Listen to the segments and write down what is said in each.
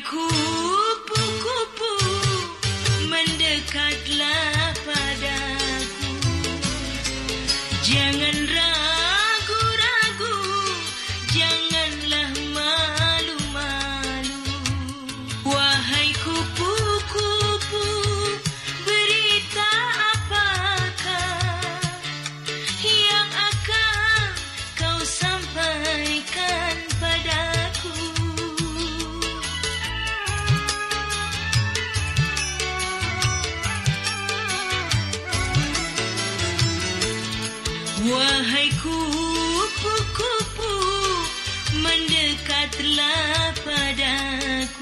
Kupu-kupu, mendekatlah padaku, Jangan ragu Wahai kupu-kupu mendekatlah padaku.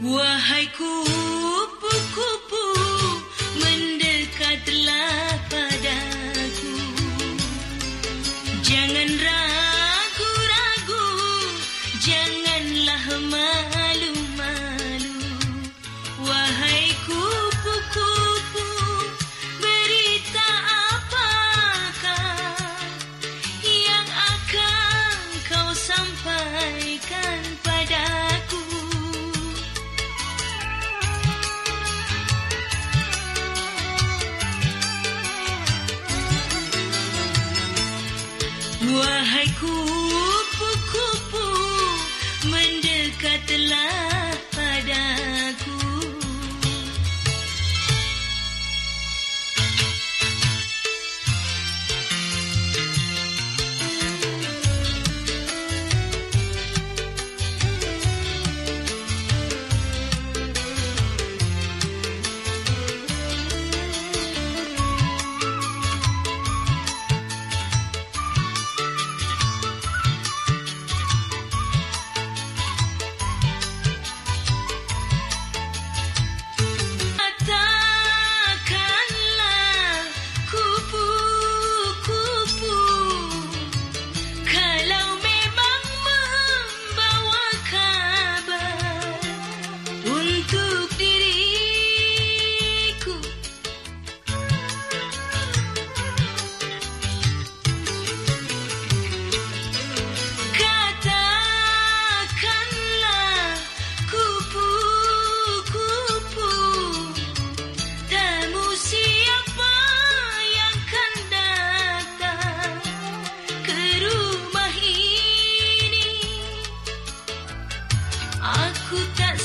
Wahai kupu-kupu kupu-kupu mendekatlah padamu. Aku tak